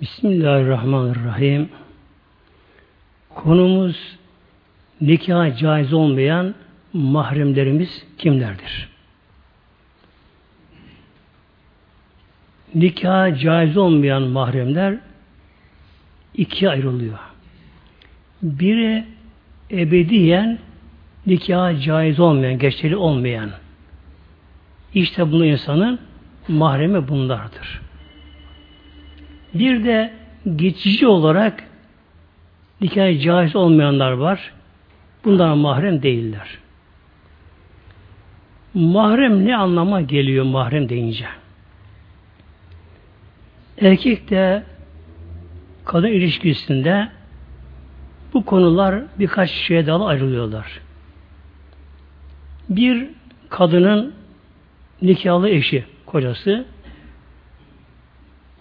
Bismillahirrahmanirrahim. Konumuz nikah caiz olmayan mahremlerimiz kimlerdir? Nikah caiz olmayan mahremler ikiye ayrılıyor. Biri ebediyen nikah caiz olmayan, geçerli olmayan. İşte bunu insanın mahremi bunlardır. Bir de geçici olarak nikah caiz olmayanlar var. Bunlar mahrem değiller. Mahrem ne anlama geliyor mahrem deyince? Erkek de kadın ilişkisinde bu konular birkaç şeye dalı ayrılıyorlar. Bir kadının nikahlı eşi, kocası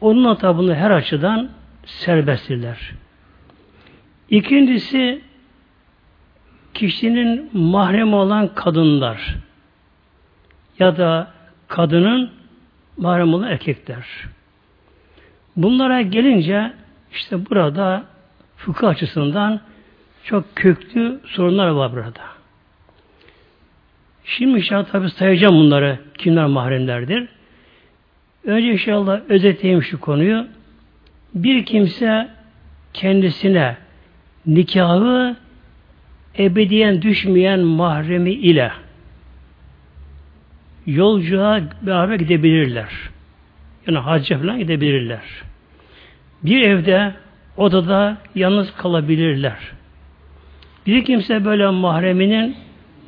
onun atabını her açıdan serbesttirler. İkincisi kişinin mahrem olan kadınlar ya da kadının mahrem olan erkekler. Bunlara gelince işte burada fıkıh açısından çok köklü sorunlar var burada. Şimdi inşallah tabi sayacağım bunları kimler mahremlerdir. Önce inşallah özetleyeyim şu konuyu. Bir kimse kendisine nikahı ebediyen düşmeyen mahremi ile yolcuğa beraber gidebilirler. Yani hacca falan gidebilirler. Bir evde, odada yalnız kalabilirler. Bir kimse böyle mahreminin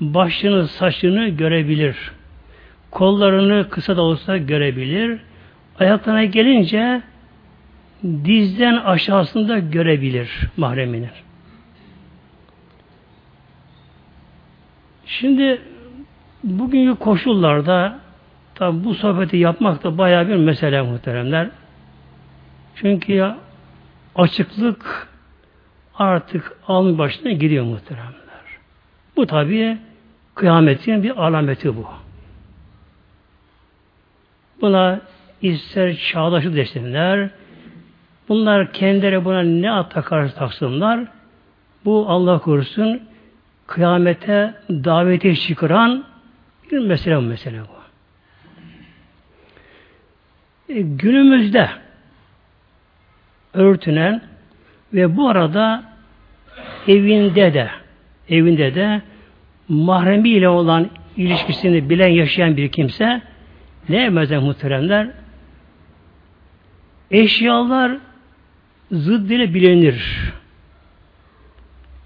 başını, saçını görebilir. Kollarını kısa da olsa görebilir. Ayaklarına gelince dizden aşağısında görebilir mahremini. Şimdi bugünkü koşullarda tabi bu sohbeti yapmak da bayağı bir mesele muhteremler. Çünkü ya açıklık artık alnı başına gidiyor muhteremler. Bu tabi kıyametin bir alameti bu. Buna ister çağdaşı desinler, bunlar kendileri buna ne at takar taksınlar, bu Allah korusun kıyamete davete çıkaran bir mesele bu mesele bu. E, günümüzde örtünen ve bu arada evinde de evinde de mahremiyle olan ilişkisini bilen yaşayan bir kimse ne emezler muhteremler? Eşyalar zıd ile bilinir.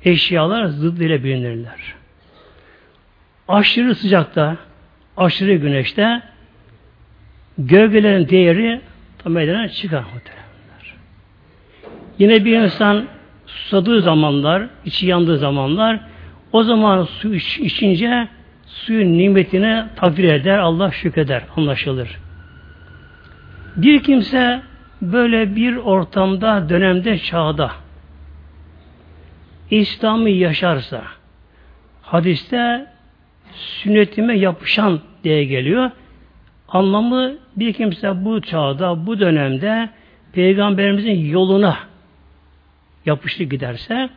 Eşyalar zıd ile bilinirler. Aşırı sıcakta, aşırı güneşte gölgelerin değeri tam meydana çıkar muhteremler. Yine bir insan susadığı zamanlar, içi yandığı zamanlar o zaman su iç, içince suyun nimetine takdir eder, Allah şükreder, anlaşılır. Bir kimse böyle bir ortamda, dönemde, çağda İslam'ı yaşarsa hadiste sünnetime yapışan diye geliyor. Anlamı bir kimse bu çağda, bu dönemde Peygamberimizin yoluna yapıştı giderse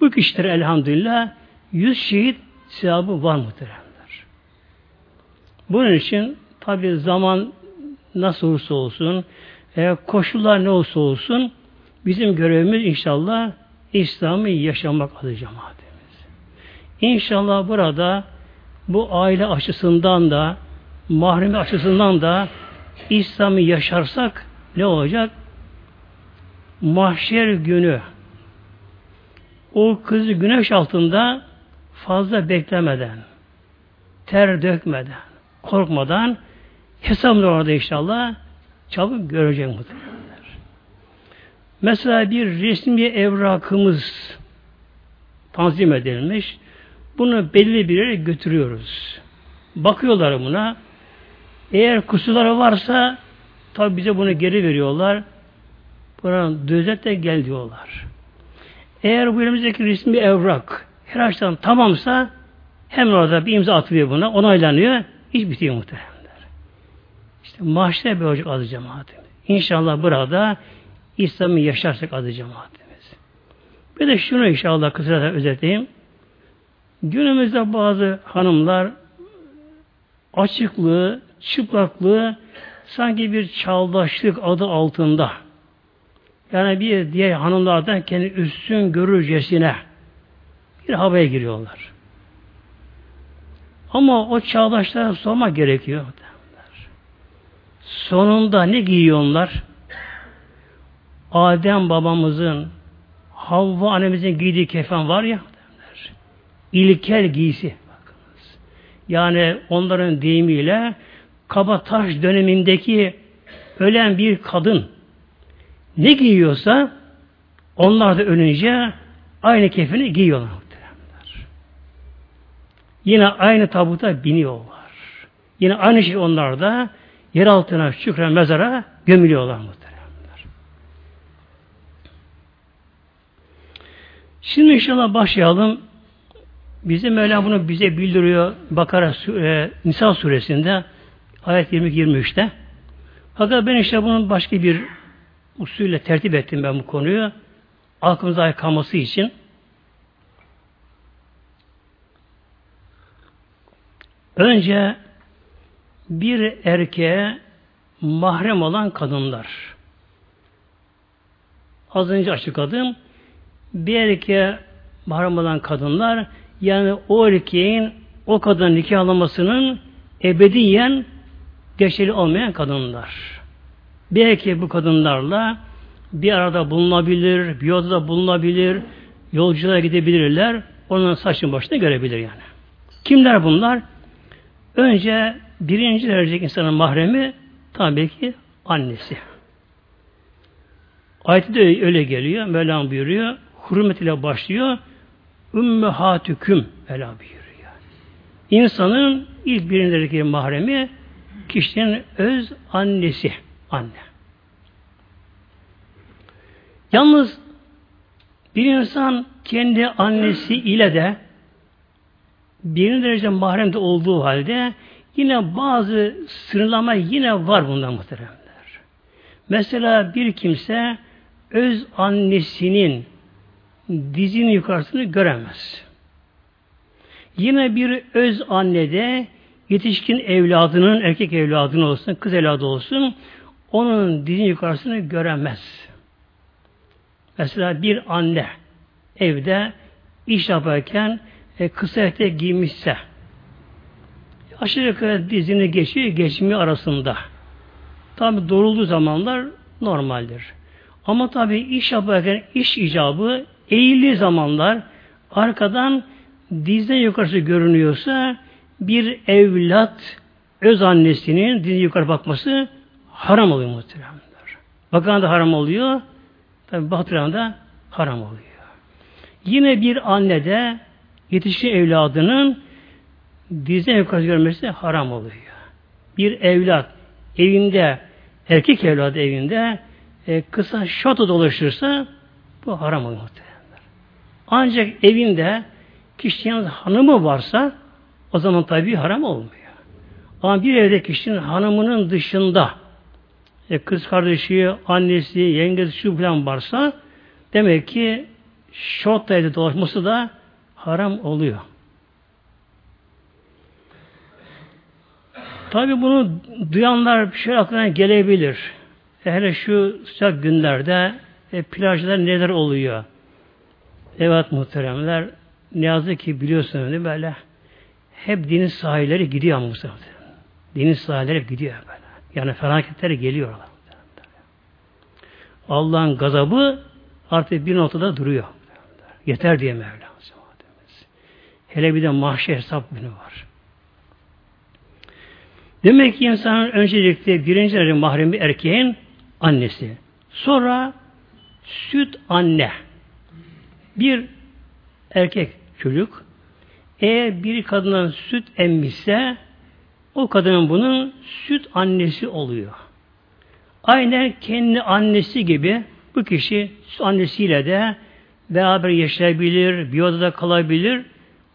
bu kişiler elhamdülillah yüz şehit sevabı var muhteremler. Bunun için tabi zaman nasıl olursa olsun, e, koşullar ne olursa olsun bizim görevimiz inşallah İslam'ı yaşamak adı cemaatimiz. İnşallah burada bu aile açısından da mahremi açısından da İslam'ı yaşarsak ne olacak? Mahşer günü o kızı güneş altında fazla beklemeden, ter dökmeden, korkmadan hesabını orada inşallah çabuk görecek muhtemelen. Mesela bir resmi evrakımız tanzim edilmiş. Bunu belli bir yere götürüyoruz. Bakıyorlar buna. Eğer kusurları varsa tabi bize bunu geri veriyorlar. Buna düzeltle gel diyorlar. Eğer bu elimizdeki resmi evrak her açıdan tamamsa hemen orada bir imza atılıyor buna, onaylanıyor, iş bitiyor muhtemelenler. Maaşta bir ocak adı cemaati. İnşallah burada İslam'ı yaşarsak adı cemaatimiz. Bir de şunu inşallah kısaca özetleyeyim. Günümüzde bazı hanımlar açıklığı, çıplaklığı sanki bir çağdaşlık adı altında yani bir diğer hanımlardan kendi üstün görürcesine bir havaya giriyorlar. Ama o çağdaşlara sormak gerekiyor. Sonunda ne giyiyorlar? Adem babamızın, Havva annemizin giydiği kefen var ya, derler. ilkel giysi. Bakınız. Yani onların deyimiyle Kabataş dönemindeki ölen bir kadın ne giyiyorsa onlar da ölünce aynı kefeni giyiyorlar. Yine aynı tabuta biniyorlar. Yine aynı şey onlar da yer altına, şükren mezara gömülüyorlar muhteremler. Şimdi inşallah başlayalım. Bizim Mevla bunu bize bildiriyor. Bakara e, Nisa suresinde ayet 20-23'te. Fakat ben işte bunun başka bir usulle tertip ettim ben bu konuyu. Aklımıza kalması için. Önce bir erkeğe mahrem olan kadınlar. Az önce açıkladım. Bir erkeğe mahrem olan kadınlar yani o erkeğin o kadın nikahlamasının ebediyen geçerli olmayan kadınlar. Bir erkek bu kadınlarla bir arada bulunabilir, bir odada bulunabilir, yolculuğa gidebilirler, onun saçın başını görebilir yani. Kimler bunlar? Önce birinci derece insanın mahremi tabii ki annesi. Ayette de öyle geliyor. Mevlam buyuruyor. Hürmet ile başlıyor. Ümmühatüküm Mevlam buyuruyor. İnsanın ilk birindeki mahremi kişinin öz annesi. Anne. Yalnız bir insan kendi annesi ile de birinci derece mahremde olduğu halde yine bazı sınırlama yine var bundan muhteremler. Mesela bir kimse öz annesinin dizinin yukarısını göremez. Yine bir öz annede yetişkin evladının, erkek evladının olsun, kız evladı olsun, onun dizinin yukarısını göremez. Mesela bir anne evde iş yaparken e, kısa etek giymişse aşağı yukarı dizini geçiyor, geçmiyor arasında. Tabi doğrulduğu zamanlar normaldir. Ama tabi iş yaparken iş icabı eğildiği zamanlar arkadan dizden yukarısı görünüyorsa bir evlat öz annesinin dizine yukarı bakması haram oluyor muhtemelen. Bakan da haram oluyor. Tabi batıran da haram oluyor. Yine bir anne de yetişkin evladının dizden yukarı görmesi haram oluyor. Bir evlat evinde erkek evladı evinde e, kısa şoto dolaşırsa bu haram oluyor Ancak evinde kişinin hanımı varsa o zaman tabi haram olmuyor. Ama bir evde kişinin hanımının dışında e, kız kardeşi, annesi, yengesi şu falan varsa demek ki şort evde dolaşması da haram oluyor. Tabi bunu duyanlar bir şey aklına gelebilir. Hele şu sıcak günlerde e, plajlar neler oluyor? Evet muhteremler ne yazık ki biliyorsunuz değil mi böyle hep deniz sahilleri gidiyor muhtemelen. Deniz sahilleri gidiyor böyle. Yani felaketler geliyor. Allah'ın gazabı artık bir noktada duruyor. Yeter diye Mevla. Hele bir de mahşer hesap günü var. Demek ki insanın öncelikle birinci derece mahremi erkeğin annesi. Sonra süt anne. Bir erkek çocuk eğer bir kadından süt emmişse o kadının bunun süt annesi oluyor. Aynen kendi annesi gibi bu kişi süt annesiyle de beraber yaşayabilir, bir odada kalabilir,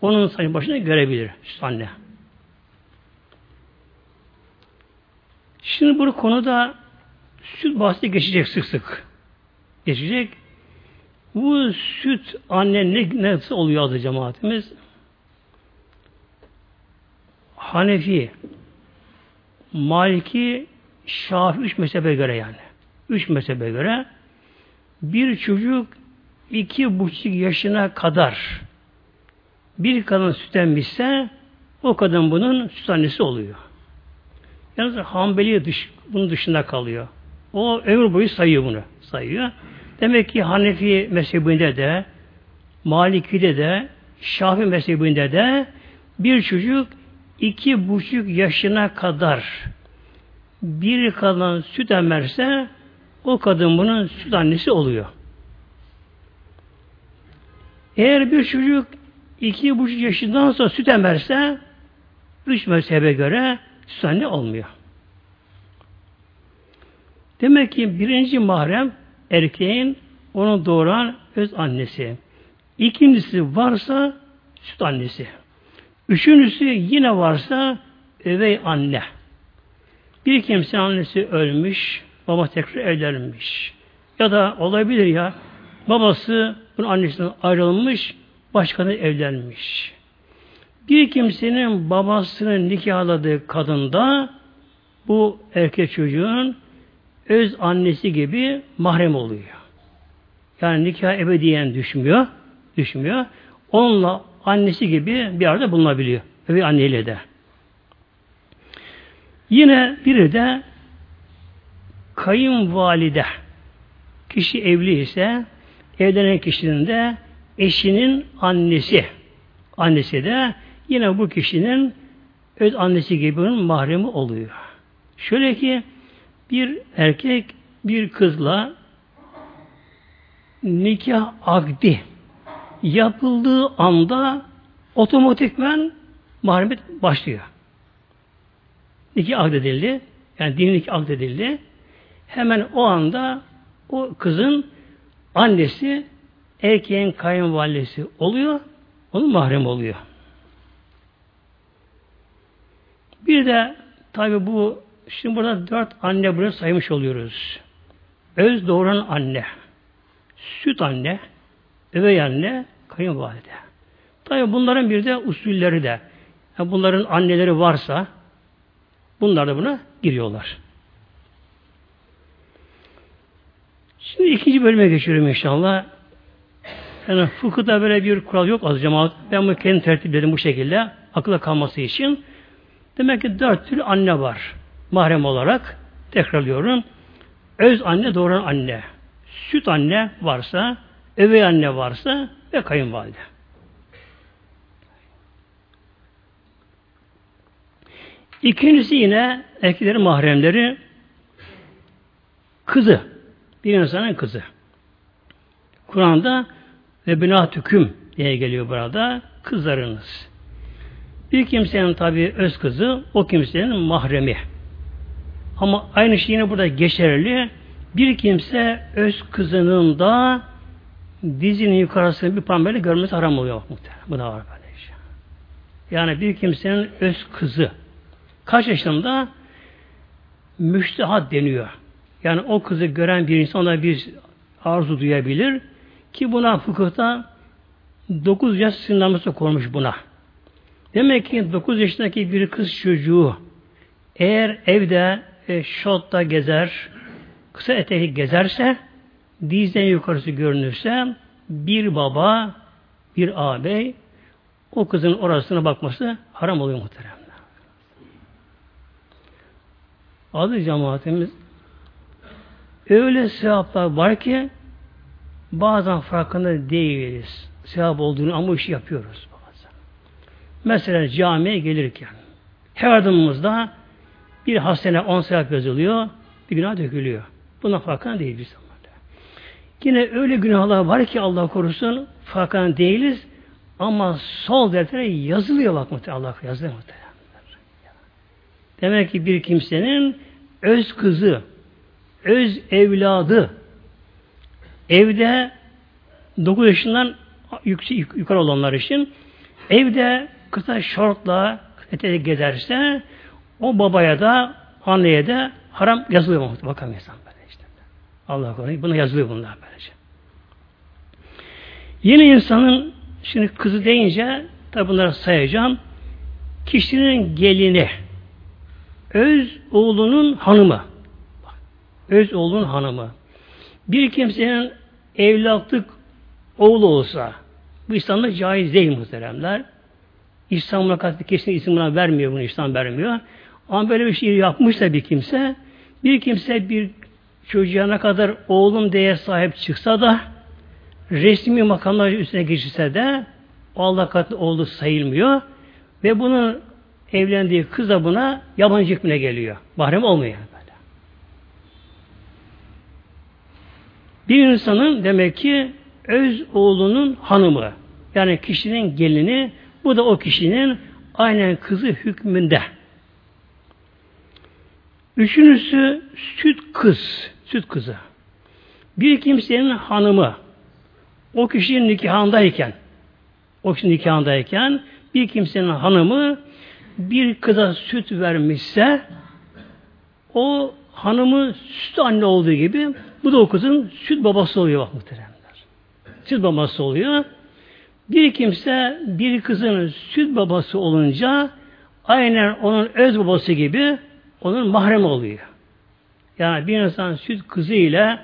onun başına görebilir süt anne. Şimdi bu konuda süt bahsi geçecek sık sık. geçecek. Bu süt anne ne, nasıl oluyor adı cemaatimiz? Hanefi, Maliki, Şafi üç mezhebe göre yani. Üç mezhebe göre bir çocuk iki buçuk yaşına kadar bir kadın süt emmişse o kadın bunun süt annesi oluyor. Yalnız Hanbeli dış, bunun dışında kalıyor. O ömür boyu sayıyor bunu. Sayıyor. Demek ki Hanefi mezhebinde de Maliki'de de Şafi mezhebinde de bir çocuk iki buçuk yaşına kadar bir kadın süt emerse o kadın bunun süt annesi oluyor. Eğer bir çocuk iki buçuk yaşından sonra süt emerse üç mezhebe göre anne olmuyor. Demek ki birinci mahrem erkeğin onu doğuran öz annesi. İkincisi varsa süt annesi. Üçüncüsü yine varsa övey anne. Bir kimsenin annesi ölmüş, baba tekrar evlenmiş. Ya da olabilir ya, babası bunun annesinden ayrılmış, başkanı evlenmiş. Bir kimsenin babasının nikahladığı kadında bu erkek çocuğun öz annesi gibi mahrem oluyor. Yani nikah ebediyen düşmüyor, düşmüyor. Onunla annesi gibi bir arada bulunabiliyor. Ve anneyle de. Yine biri de kayınvalide. Kişi evli ise evlenen kişinin de eşinin annesi. Annesi de yine bu kişinin öz annesi gibi onun mahremi oluyor. Şöyle ki bir erkek bir kızla nikah akdi yapıldığı anda otomatikmen mahremiyet başlıyor. Nikah akdedildi. Yani dini nikah akdedildi. Hemen o anda o kızın annesi erkeğin kayınvalidesi oluyor. Onun mahrem oluyor. Bir de tabi bu şimdi burada dört anne buraya saymış oluyoruz. Öz doğuran anne, süt anne, övey anne, kayınvalide. Tabi bunların bir de usulleri de. Yani bunların anneleri varsa bunlar da buna giriyorlar. Şimdi ikinci bölüme geçiyorum inşallah. Yani fıkıhta böyle bir kural yok az cemaat. Ben bunu kendi tertipledim bu şekilde. Akıla kalması için. Demek ki dört tür anne var. Mahrem olarak tekrarlıyorum. Öz anne, doğuran anne. Süt anne varsa, övey anne varsa ve kayınvalide. İkincisi yine erkeklerin mahremleri kızı. Bir insanın kızı. Kur'an'da ve binatüküm diye geliyor burada. Kızlarınız. Bir kimsenin tabi öz kızı o kimsenin mahremi. Ama aynı şey yine burada geçerli. Bir kimse öz kızının da dizinin yukarısını bir pambeli görmesi haram oluyor muhtemelen. Bu da var böyle şey. Yani bir kimsenin öz kızı kaç yaşında müştehat deniyor. Yani o kızı gören bir insan da bir arzu duyabilir ki buna fıkıhta 9 yaş sınırlaması konmuş buna. Demek ki 9 yaşındaki bir kız çocuğu eğer evde e, şotta gezer, kısa etekli gezerse, dizden yukarısı görünürse bir baba, bir ağabey o kızın orasına bakması haram oluyor muhteremler. Adı cemaatimiz öyle sevaplar var ki bazen farkında değiliz. Sevap olduğunu ama işi yapıyoruz. Mesela camiye gelirken her adımımızda bir hasene on sevap yazılıyor, bir günah dökülüyor. Buna farkında değil biz. Yine öyle günahlar var ki Allah korusun farkında değiliz ama sol deftere yazılıyor bak muhtemelen Allah yazılıyor muhtemelen. Demek ki bir kimsenin öz kızı, öz evladı evde 9 yaşından yukarı olanlar için evde kısa şortla eteğe gezerse o babaya da anneye de haram yazılıyor? Bakalım insan böyle işte. Allah korusun. Buna yazılıyor bunlar böylece. Yeni insanın şimdi kızı deyince tabi bunları sayacağım. Kişinin gelini öz oğlunun hanımı öz oğlunun hanımı bir kimsenin evlatlık oğlu olsa bu İslam'da caiz değil muhteremler. İslam mülakatı kesin isim buna vermiyor bunu İslam vermiyor. Ama böyle bir şey yapmışsa bir kimse bir kimse bir çocuğa ne kadar oğlum diye sahip çıksa da resmi makamlar üstüne geçirse de Allah katında oğlu sayılmıyor ve bunun evlendiği kız da buna yabancı hükmüne geliyor. Mahrem olmuyor böyle. Bir insanın demek ki öz oğlunun hanımı yani kişinin gelini bu da o kişinin aynen kızı hükmünde. Üçüncüsü süt kız, süt kızı. Bir kimsenin hanımı o kişinin nikahındayken o kişinin nikahındayken bir kimsenin hanımı bir kıza süt vermişse o hanımı süt anne olduğu gibi bu da o kızın süt babası oluyor bak muhteremler. Süt babası oluyor. Bir kimse bir kızın süt babası olunca aynen onun öz babası gibi onun mahrem oluyor. Yani bir insan süt kızı ile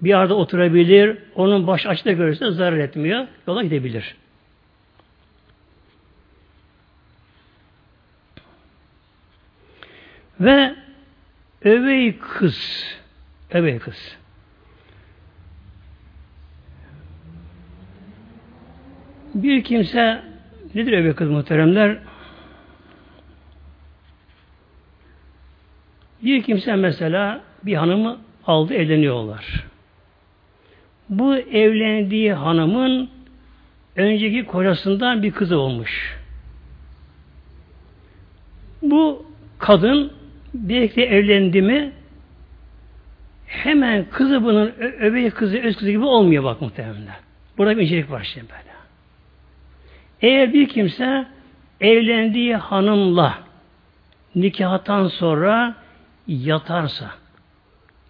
bir yerde oturabilir, onun baş açıda görürse zarar etmiyor, yola gidebilir. Ve övey kız, övey kız. Bir kimse nedir övey kız muhteremler? Bir kimse mesela bir hanımı aldı evleniyorlar. Bu evlendiği hanımın önceki kocasından bir kızı olmuş. Bu kadın birlikte evlendi mi hemen kızı bunun öbey kızı öz kızı gibi olmuyor bak muhtemelen. Burada bir incelik var şimdi böyle. Eğer bir kimse evlendiği hanımla nikahtan sonra yatarsa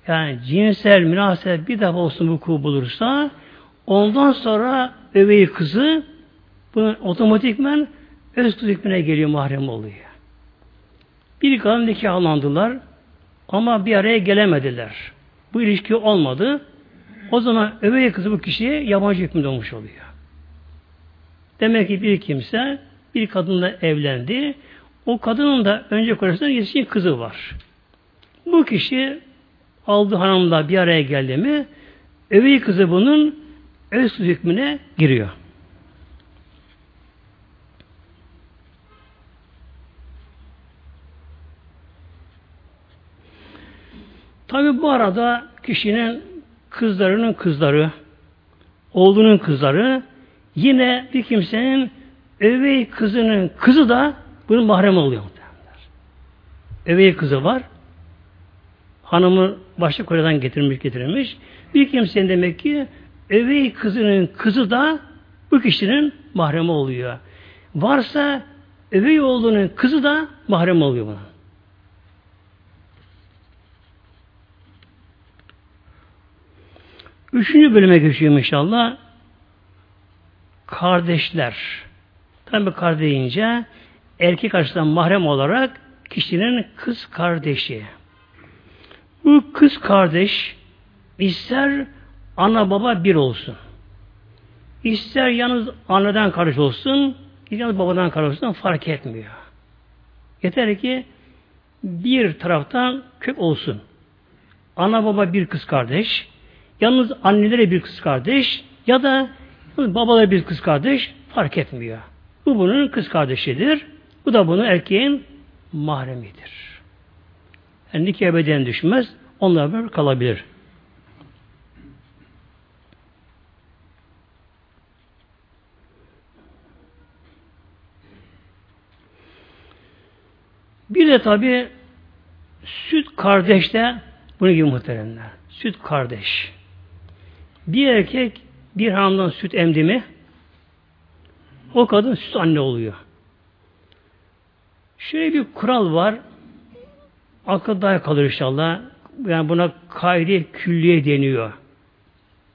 yani cinsel münasebet bir defa olsun vuku bulursa ondan sonra öveyi kızı bunun otomatikmen öz kız hükmüne geliyor mahrem oluyor. Bir kadın nikahlandılar ama bir araya gelemediler. Bu ilişki olmadı. O zaman övey kızı bu kişiye yabancı hükmünde olmuş oluyor. Demek ki bir kimse bir kadınla evlendi. O kadının da önce kocasından yetişkin kızı var. Bu kişi aldı hanımla bir araya geldi mi övey kızı bunun öz hükmüne giriyor. Tabi bu arada kişinin kızlarının kızları, oğlunun kızları yine bir kimsenin övey kızının kızı da bunun mahrem oluyor. Övey kızı var. Hanımı başka kocadan getirmiş getirilmiş. Bir kimsenin demek ki övey kızının kızı da bu kişinin mahremi oluyor. Varsa övey oğlunun kızı da mahrem oluyor buna. Üçüncü bölüme geçiyorum inşallah. Kardeşler. Tabi kardeş deyince erkek açıdan mahrem olarak kişinin kız kardeşi. Bu kız kardeş ister ana baba bir olsun. İster yalnız anneden kardeş olsun, yalnız babadan kardeş olsun fark etmiyor. Yeter ki bir taraftan kök olsun. Ana baba bir kız kardeş, Yalnız annelere bir kız kardeş ya da babalara bir kız kardeş fark etmiyor. Bu bunun kız kardeşidir. Bu da bunun erkeğin mahremidir. Yani nikah ebeden düşmez. Onlar böyle kalabilir. Bir de tabi süt kardeş de bunu gibi muhteremler. Süt kardeş. Bir erkek bir hanımdan süt emdi mi o kadın süt anne oluyor. Şöyle bir kural var. Akıl daha kalır inşallah. yani buna kayri külliye deniyor.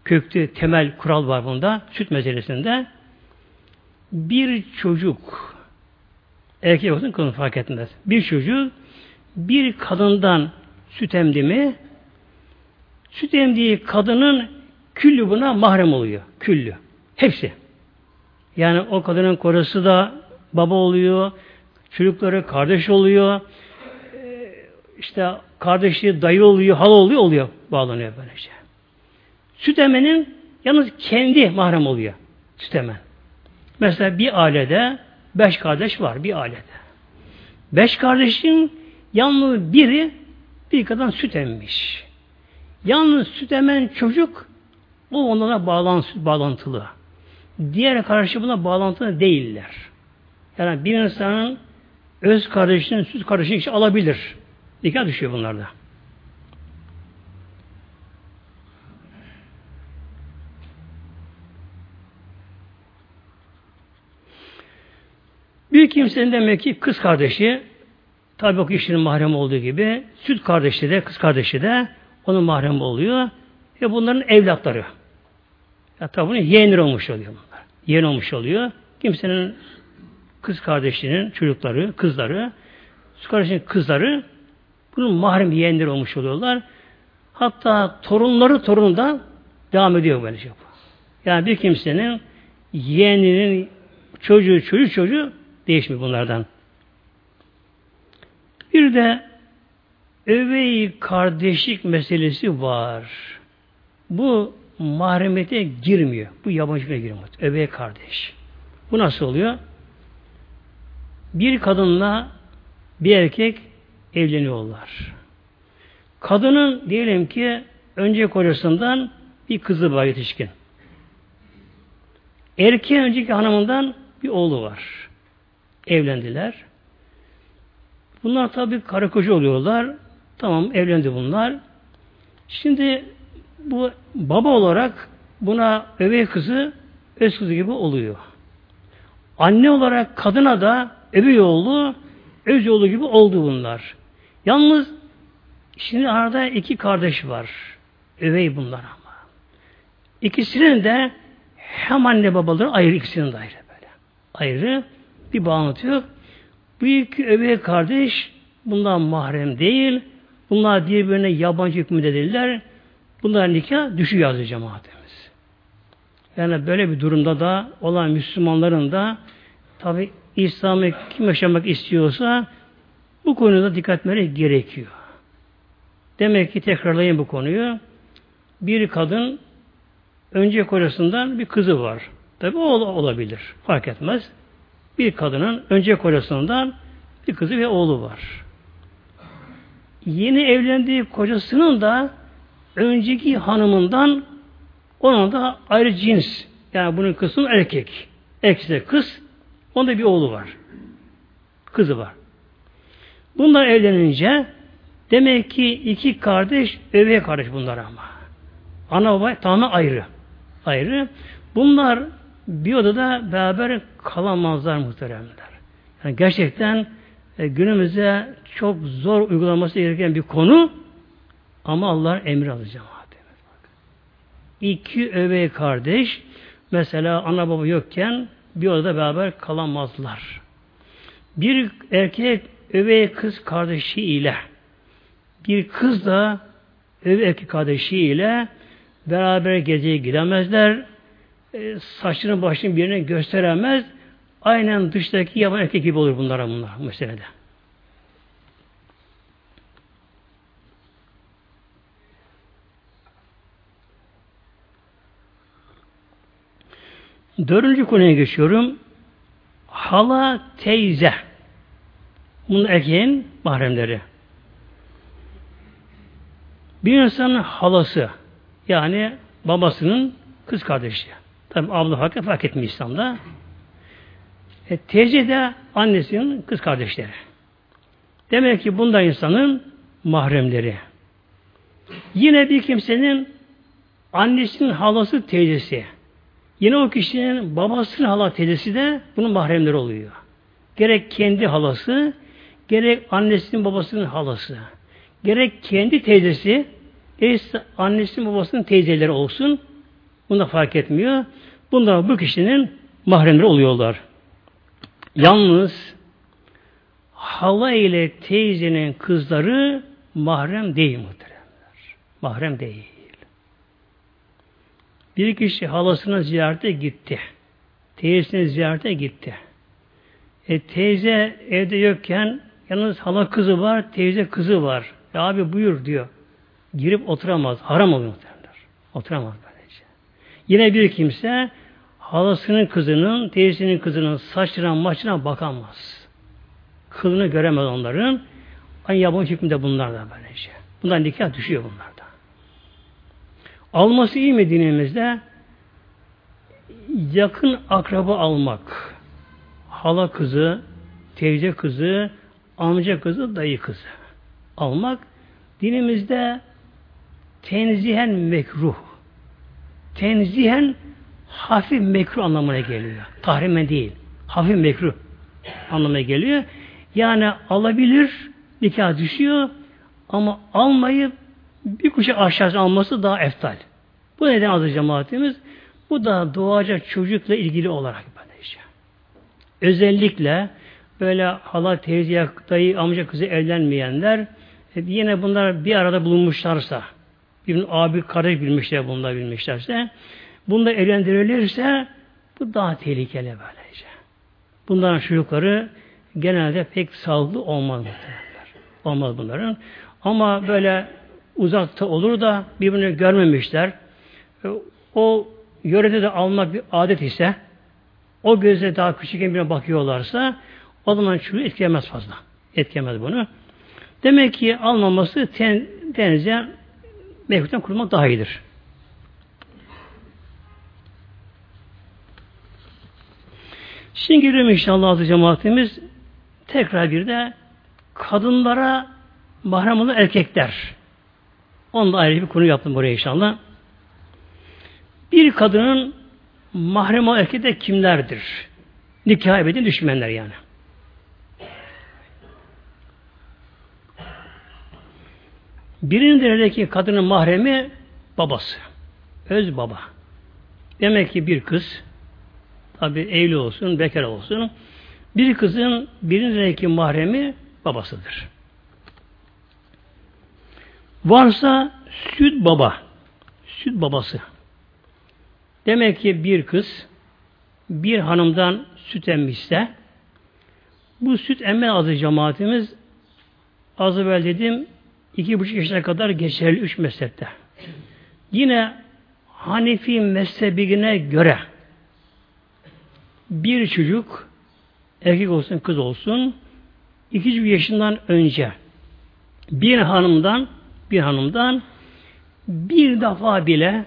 Köklü temel kural var bunda süt meselesinde. Bir çocuk erkek olsun kadın fark etmez. Bir çocuk bir kadından süt emdi mi süt emdiği kadının küllü buna mahrem oluyor. Küllü. Hepsi. Yani o kadının kocası da baba oluyor, çocukları kardeş oluyor, ee, işte kardeşi dayı oluyor, hal oluyor, oluyor, bağlanıyor böylece. Süt emenin yalnız kendi mahrem oluyor. Süt emen. Mesela bir ailede beş kardeş var bir ailede. Beş kardeşin yalnız biri bir kadın süt emmiş. Yalnız süt emen çocuk o onlara bağlantılı. Diğer kardeşi buna bağlantılı değiller. Yani bir insanın öz kardeşinin süt kardeşini kişi alabilir. Nikah düşüyor bunlarda. Bir kimsenin demek ki kız kardeşi tabi o kişinin mahrem olduğu gibi süt kardeşi de kız kardeşi de onun mahrem oluyor. Ve bunların evlatları. Ya tabi bunun yeğenleri olmuş oluyor bunlar. Yeğen olmuş oluyor. Kimsenin kız kardeşinin çocukları, kızları, kız kardeşinin kızları bunun mahrem yeğenleri olmuş oluyorlar. Hatta torunları torunu da devam ediyor böylece. Yani bir kimsenin yeğeninin çocuğu, çocuğu, çocuğu değişmiyor bunlardan. Bir de övey kardeşlik meselesi var. Bu mahremete girmiyor. Bu yabancılığa girmiyor. Övey kardeş. Bu nasıl oluyor? Bir kadınla bir erkek evleniyorlar. Kadının diyelim ki önce kocasından bir kızı var yetişkin. Erkeğin önceki hanımından bir oğlu var. Evlendiler. Bunlar tabi karı koca oluyorlar. Tamam evlendi bunlar. Şimdi bu baba olarak buna övey kızı öz kızı gibi oluyor. Anne olarak kadına da öbür oğlu öz oğlu gibi oldu bunlar. Yalnız şimdi arada iki kardeş var. Övey bunlar ama. İkisinin de hem anne babaları ayrı ikisinin de ayrı böyle. Ayrı bir bağlantı yok. Bu iki övey kardeş bundan mahrem değil. Bunlar birbirine yabancı hükmü dediler. Bunlar nikah düşü yazdı cemaatimiz. Yani böyle bir durumda da olan Müslümanların da tabi İslam'ı kim yaşamak istiyorsa bu konuda dikkat etmeleri gerekiyor. Demek ki tekrarlayayım bu konuyu. Bir kadın önce kocasından bir kızı var. Tabi o olabilir. Fark etmez. Bir kadının önce kocasından bir kızı ve oğlu var. Yeni evlendiği kocasının da önceki hanımından onun da ayrı cins. Yani bunun kısmı erkek. Erkek kız. Onda bir oğlu var. Kızı var. Bunlar evlenince demek ki iki kardeş, övey kardeş bunlar ama. Ana baba tamamen ayrı. Ayrı. Bunlar bir odada beraber kalamazlar muhteremler. Yani gerçekten e, günümüzde çok zor uygulaması gereken bir konu ama Allah emri alacağım. İki övey kardeş mesela ana baba yokken bir odada beraber kalamazlar. Bir erkek övey kız kardeşi ile bir kız da övey erkek kardeşi ile beraber geceye gidemezler. E, saçını başını birine gösteremez. Aynen dıştaki yaban erkek gibi olur bunlara bunlar bu meselede. Dördüncü konuya geçiyorum. Hala teyze. Bunun erkeğin mahremleri. Bir insanın halası yani babasının kız kardeşi. Tabi abla fark, fark etmiyor İslam'da. E, teyze de annesinin kız kardeşleri. Demek ki bunda insanın mahremleri. Yine bir kimsenin annesinin halası teyzesi. Yine o kişinin babasının hala teyzesi de bunun mahremleri oluyor. Gerek kendi halası, gerek annesinin babasının halası. gerek kendi teyzesi, gerekse annesinin babasının teyzeleri olsun. Bunda fark etmiyor. Bunlar bu kişinin mahremleri oluyorlar. Yalnız hala ile teyzenin kızları mahrem değil muhteremler. Mahrem değil. Bir kişi halasına ziyarete gitti. Teyzesine ziyarete gitti. E, teyze evde yokken yalnız hala kızı var, teyze kızı var. E, abi buyur diyor. Girip oturamaz. Haram oluyor muhtemelen. Oturamaz böylece. Yine bir kimse halasının kızının, teyzesinin kızının saçına maçına bakamaz. Kılını göremez onların. Aynı yabancı hükmünde bunlar da böylece. Bundan nikah düşüyor bunlarda. Alması iyi mi dinimizde? Yakın akraba almak. Hala kızı, teyze kızı, amca kızı, dayı kızı. Almak dinimizde tenzihen mekruh. Tenzihen hafif mekruh anlamına geliyor. Tahrimen değil. Hafif mekruh anlamına geliyor. Yani alabilir, nikah düşüyor ama almayıp bir kuşak aşağısı alması daha eftal. Bu neden azı cemaatimiz? Bu da doğacak çocukla ilgili olarak böylece. Özellikle böyle hala, teyze, dayı, amca kızı evlenmeyenler e, yine bunlar bir arada bulunmuşlarsa bir abi kardeş bilmişler bunlar bilmişlerse bunda evlendirilirse bu daha tehlikeli böylece. Bunların çocukları genelde pek sağlıklı olmaz Olmaz bunların. Ama böyle uzakta olur da birbirini görmemişler. E, o yörede de almak bir adet ise o gözle daha küçükken birine bakıyorlarsa o zaman çocuğu etkilemez fazla. Etkilemez bunu. Demek ki almaması ten, denize mevkutten kurmak daha iyidir. Şimdi geliyorum inşallah azı cemaatimiz tekrar bir de kadınlara mahrem olan erkekler. Onu da ayrı bir konu yaptım buraya inşallah. Bir kadının mahrem olan erkek de kimlerdir? Nikah ebedi düşmenler yani. Birinci derecedeki kadının mahremi babası. Öz baba. Demek ki bir kız tabi evli olsun, bekar olsun bir kızın birinci derecedeki mahremi babasıdır. Varsa süt baba. Süt babası. Demek ki bir kız bir hanımdan süt emmişse bu süt emme adı cemaatimiz az evvel dedim iki buçuk yaşına kadar geçerli üç mezhepte. Yine Hanefi mezhebine göre bir çocuk erkek olsun kız olsun iki yaşından önce bir hanımdan bir hanımdan bir defa bile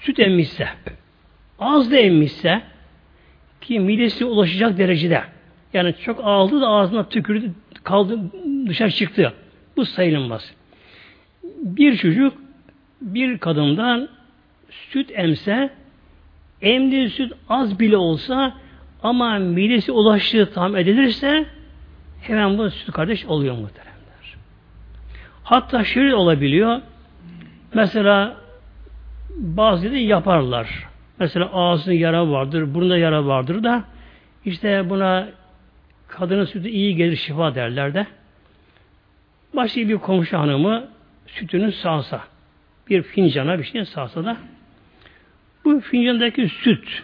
süt emmişse az da emmişse ki midesi ulaşacak derecede yani çok aldı da ağzına tükürdü kaldı dışarı çıktı bu sayılmaz. Bir çocuk bir kadından süt emse emdiği süt az bile olsa ama midesi ulaştığı tam edilirse hemen bu süt kardeş oluyor muhteremler. Hatta şöyle olabiliyor. Mesela bazı da yaparlar. Mesela ağzında yara vardır, burnunda yara vardır da işte buna kadının sütü iyi gelir şifa derler de. Başka bir komşu hanımı sütünü sağsa, bir fincana bir şey sağsa da bu fincandaki süt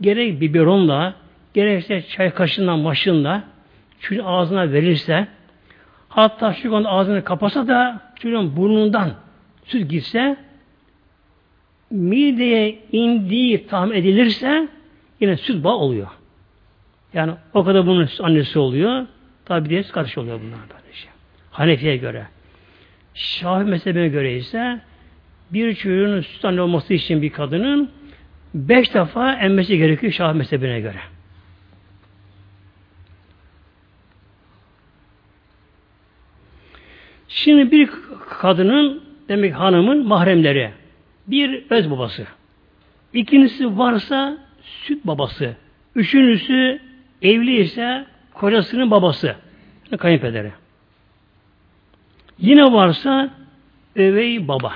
gerek biberonla gerekse çay kaşığından başında çocuğun ağzına verirse hatta şu anda ağzını kapasa da çocuğun burnundan süt gitse mideye indiği tahmin edilirse yine süt bağ oluyor. Yani o kadar bunun annesi oluyor. Tabi diye karşı oluyor bunlar böylece. Hanefi'ye göre. Şafi mezhebine göre ise bir çocuğun süt anne olması için bir kadının beş defa emmesi gerekiyor Şafi mezhebine göre. Şimdi bir kadının demek hanımın mahremleri bir öz babası. İkincisi varsa süt babası. Üçüncüsü evli ise kocasının babası. Kayınpederi. Yine varsa övey baba.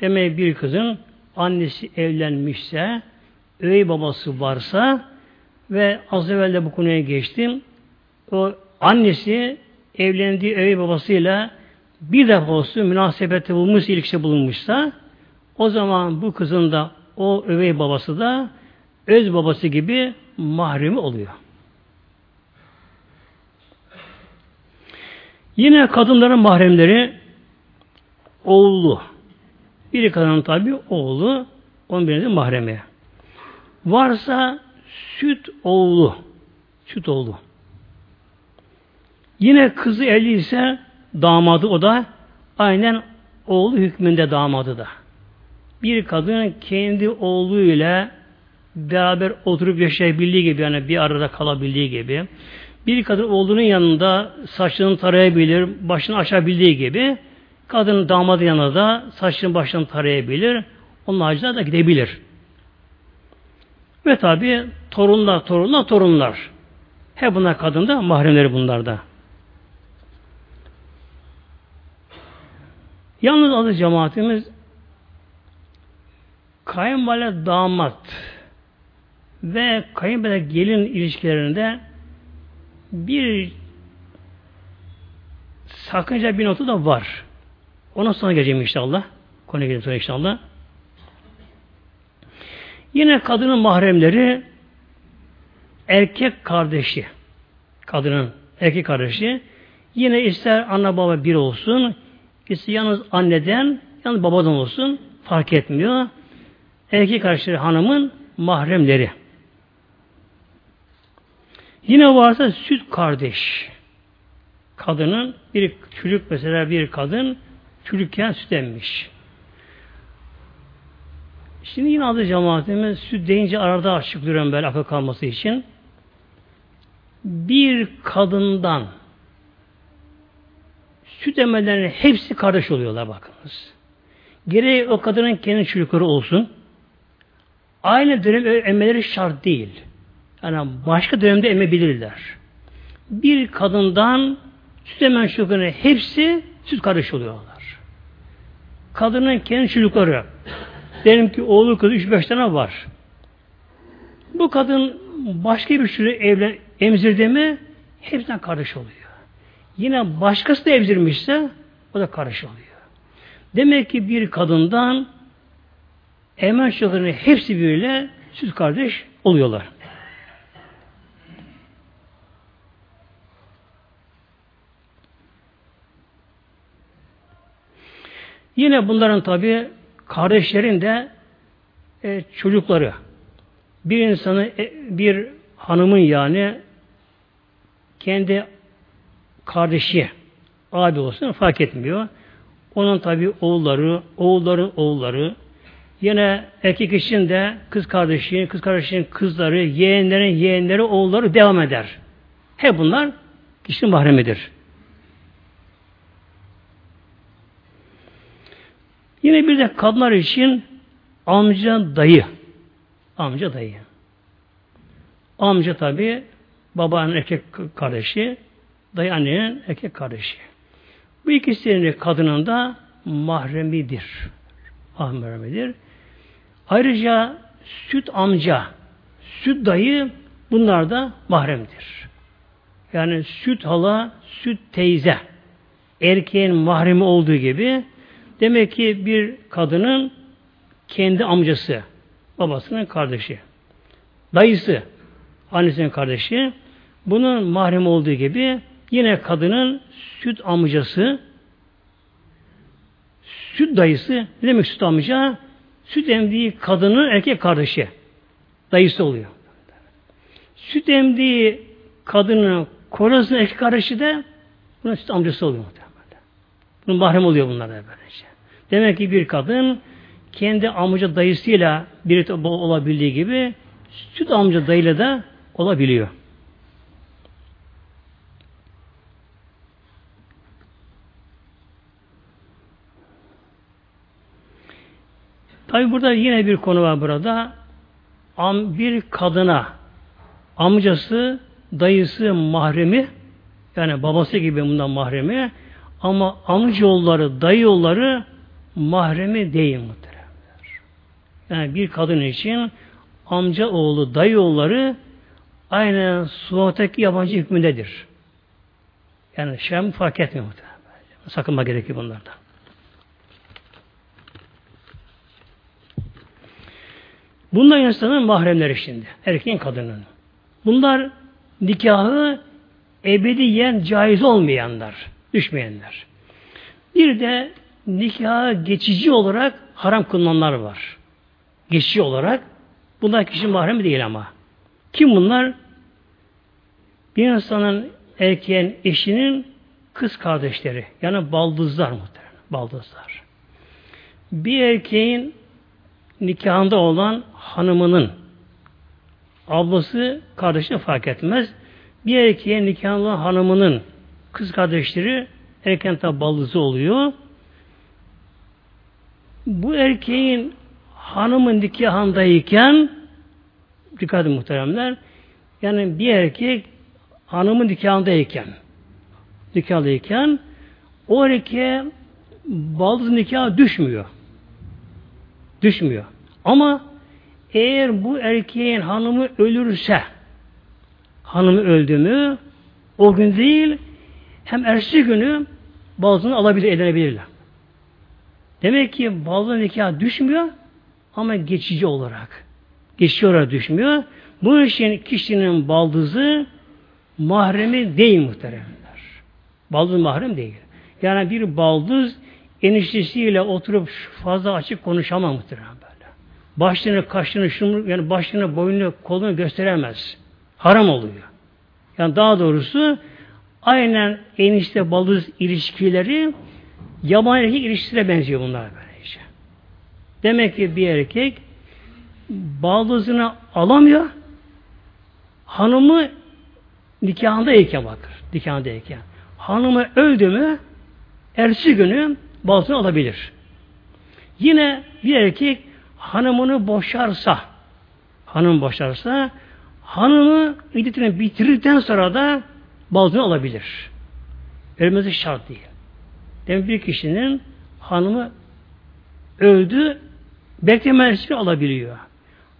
Demek bir kızın annesi evlenmişse, övey babası varsa ve az evvel de bu konuya geçtim. O annesi evlendiği övey babasıyla bir defa olsun münasebette bulmuş, ilişkide bulunmuşsa o zaman bu kızın da o övey babası da öz babası gibi mahremi oluyor. Yine kadınların mahremleri oğlu. Biri kadının tabi oğlu, onun birinin mahremi. Varsa süt oğlu. Süt oğlu. Yine kızı evli ise damadı o da aynen oğlu hükmünde damadı da. Bir kadın kendi oğluyla beraber oturup yaşayabildiği gibi yani bir arada kalabildiği gibi bir kadın oğlunun yanında saçını tarayabilir, başını açabildiği gibi kadın damadın yanında da saçını başını tarayabilir, onun haricinde da gidebilir. Ve tabi torunlar, torunlar, torunlar. Hep bunlar kadında, mahremleri bunlarda. Yalnız adı cemaatimiz kayınvalide damat ve kayınvalide gelin ilişkilerinde bir sakınca bir notu da var. Ona sonra geleceğim inşallah. Konuya geleceğim sonra inşallah. Yine kadının mahremleri erkek kardeşi. Kadının erkek kardeşi. Yine ister anne baba bir olsun, ister yalnız anneden, yalnız babadan olsun fark etmiyor. Erkek kardeşleri hanımın mahremleri. Yine varsa süt kardeş. Kadının bir çocuk mesela bir kadın çocukken süt emmiş. Şimdi yine adı cemaatimiz süt deyince arada açıklıyorum böyle akıl kalması için. Bir kadından süt emelerinin hepsi kardeş oluyorlar bakınız. Gereği o kadının kendi çocukları olsun. Aynı dönem emmeleri şart değil. Yani başka dönemde emebilirler. Bir kadından süt emen çocukların hepsi süt kardeş oluyorlar. Kadının kendi çocukları diyelim ki oğlu kızı 3-5 tane var. Bu kadın başka bir sürü evlen, emzirdi mi hepsinden kardeş oluyor. Yine başkası da emzirmişse o da kardeş oluyor. Demek ki bir kadından emen çocuklarının hepsi birbiriyle süt kardeş oluyorlar. Yine bunların tabi kardeşlerin de e, çocukları. Bir insanı, e, bir hanımın yani kendi kardeşi, abi olsun fark etmiyor. Onun tabi oğulları, oğulların oğulları, yine erkek için de kız kardeşi, kız kardeşinin kızları, yeğenlerin yeğenleri, oğulları devam eder. Hep bunlar kişinin mahremidir. Yine bir de kadınlar için amca dayı. Amca dayı. Amca tabi babanın erkek kardeşi, dayı annenin erkek kardeşi. Bu ikisinin kadının da mahremidir. Mahremidir. Ayrıca süt amca, süt dayı bunlar da mahremdir. Yani süt hala, süt teyze erkeğin mahremi olduğu gibi Demek ki bir kadının kendi amcası, babasının kardeşi, dayısı, annesinin kardeşi, bunun mahrem olduğu gibi yine kadının süt amcası, süt dayısı, ne demek süt amca? Süt emdiği kadının erkek kardeşi, dayısı oluyor. Süt emdiği kadının korasının erkek kardeşi de bunun süt amcası oluyor. Bunun mahrem oluyor bunlar da böylece. Demek ki bir kadın kendi amca dayısıyla bir olabildiği gibi süt amca dayıyla da olabiliyor. Tabi burada yine bir konu var burada. Am, bir kadına amcası, dayısı mahremi yani babası gibi bundan mahremi Ama amcaoğulları, dayıoğulları mahremi değil muhteremler. Yani bir kadın için amca oğlu, dayı oğulları aynen sunattaki yabancı hükmündedir. Yani şem fark etmiyor muhtemelen. Sakınma gerekiyor bunlardan. Bunlar insanın mahremleri şimdi. Erkeğin kadının. Bunlar nikahı ebediyen caiz olmayanlar. Düşmeyenler. Bir de nikahı geçici olarak haram kılınanlar var. Geçici olarak. Bunlar kişi mahremi değil ama. Kim bunlar? Bir insanın erkeğin eşinin kız kardeşleri. Yani baldızlar muhtemelen. Baldızlar. Bir erkeğin nikahında olan hanımının ablası kardeşine fark etmez. Bir erkeğin nikahında hanımının kız kardeşleri erken tabi oluyor. Bu erkeğin hanımın nikahındayken dikkat edin muhteremler yani bir erkek hanımın nikahındayken nikahlıyken o erkeğe baldız nikah düşmüyor. Düşmüyor. Ama eğer bu erkeğin hanımı ölürse hanımı öldü mü o gün değil hem ertesi günü baldızını alabilir, edinebilirler. Demek ki baldız nikah düşmüyor ama geçici olarak. Geçici olarak düşmüyor. Bu için kişinin baldızı mahremi değil muhteremler. Baldız mahrem değil. Yani bir baldız eniştesiyle oturup fazla açık konuşamam muhterem Başını, kaşını, şunu, yani başını, boynunu, kolunu gösteremez. Haram oluyor. Yani daha doğrusu aynen enişte baldız ilişkileri yabancı erkek ilişkisine benziyor bunlar böyle işte. Demek ki bir erkek baldızını alamıyor. Hanımı nikahındayken bakır. Nikahındayken. Hanımı öldü mü ertesi günü baldızını alabilir. Yine bir erkek hanımını boşarsa hanım boşarsa hanımı iddetini bitirdikten sonra da baldızını alabilir. Ölmesi şart değil. Demek bir kişinin hanımı öldü beklemesi alabiliyor.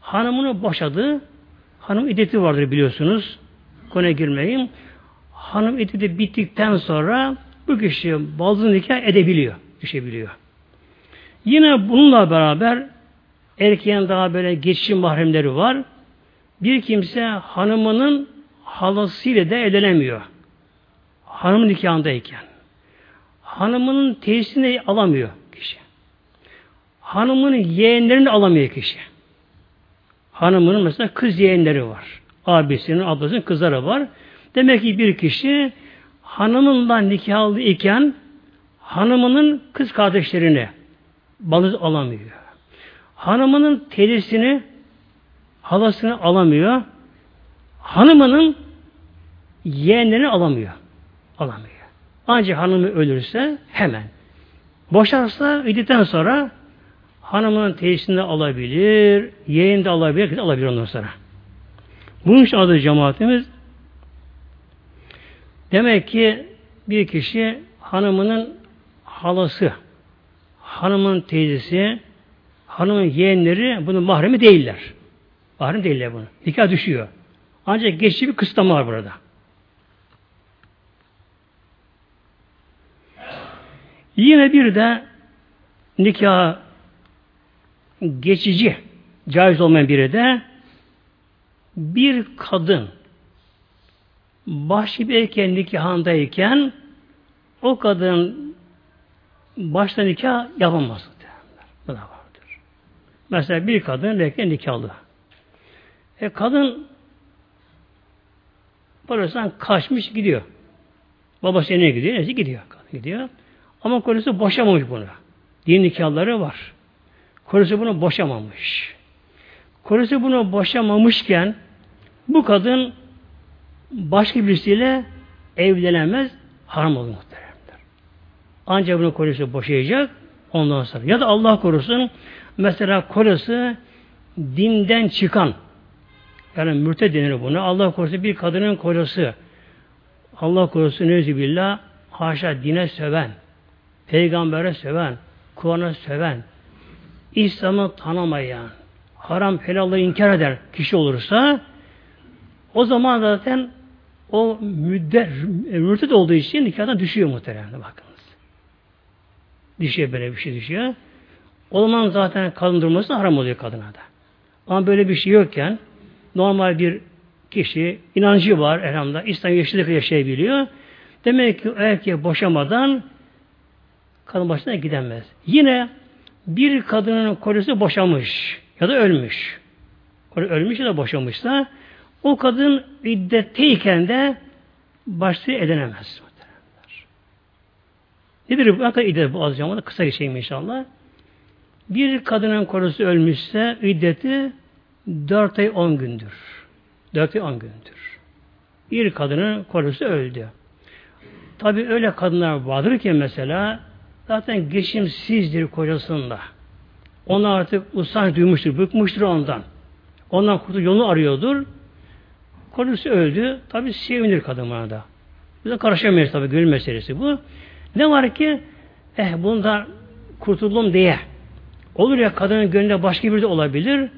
Hanımını boşadı. Hanım iddeti vardır biliyorsunuz. Konuya girmeyin. Hanım iddeti bittikten sonra bu kişi bazı nikah edebiliyor. Düşebiliyor. Yine bununla beraber erkeğin daha böyle geçici mahremleri var. Bir kimse hanımının halasıyla da evlenemiyor. Hanımın nikahındayken. Hanımının tesisini alamıyor kişi. Hanımının yeğenlerini alamıyor kişi. Hanımının mesela kız yeğenleri var. Abisinin, ablasının kızları var. Demek ki bir kişi hanımınla nikahlı iken hanımının kız kardeşlerini balız alamıyor. Hanımının teyzesini halasını alamıyor. Hanımının yeğenlerini alamıyor. Alamıyor. Ancak hanımı ölürse hemen. Boşarsa ödedikten sonra hanımının teyzesini alabilir, yeğeni de alabilir, alabilir ondan sonra. Bunun için adı cemaatimiz demek ki bir kişi hanımının halası, hanımın teyzesi, hanımın yeğenleri bunun mahremi değiller. Mahrem değiller bunu. Nikah düşüyor. Ancak geçici bir kısıtlama var burada. Yine bir de nikah geçici caiz olmayan biri de bir kadın başı bir erkeğin nikahındayken o kadın başta nikah yapamaz. Bu da vardır. Mesela bir kadın erkeğin nikahlı. E kadın Parasından kaçmış gidiyor. Babası nereye gidiyor? Neyse gidiyor. Gidiyor. Ama kocası boşamamış bunu. Din nikahları var. Kocası bunu boşamamış. Kocası bunu boşamamışken bu kadın başka birisiyle evlenemez, haram olur muhteremler. Ancak bunu kocası boşayacak ondan sonra. Ya da Allah korusun mesela kocası dinden çıkan yani mürte denir buna. Allah korusun bir kadının kocası Allah korusun billah haşa dine söven, peygambere söven, Kur'an'a söven, İslam'ı tanımayan, haram helalları inkar eder kişi olursa o zaman zaten o müddet, mürtet olduğu için nikahdan düşüyor muhtemelen bakınız. Düşüyor böyle bir şey düşüyor. O zaman zaten kadın durması haram oluyor kadına da. Ama böyle bir şey yokken normal bir kişi inancı var elhamdülillah. İslam yaşadık yaşayabiliyor. Demek ki erkeğe boşamadan kadın başına gidemez. Yine bir kadının kocası boşamış ya da ölmüş. Ölmüş ya da boşamışsa o kadın iddetteyken de başlığı edinemez. Nedir bu? Hatta iddet bu az zamanda kısa geçeyim inşallah. Bir kadının korusu ölmüşse iddeti dört ay on gündür. Dört ay on gündür. Bir kadının korusu öldü. Tabi öyle kadınlar vardır ki mesela zaten geçimsizdir kocasında. Onu artık usanç duymuştur, bıkmıştır ondan. Ondan kurtul yolunu arıyordur. Kocası öldü. Tabi sevinir kadın bana da. Biz de karışamayız tabi gönül meselesi bu. Ne var ki eh bundan kurtuldum diye. Olur ya kadının gönlünde başka biri de olabilir.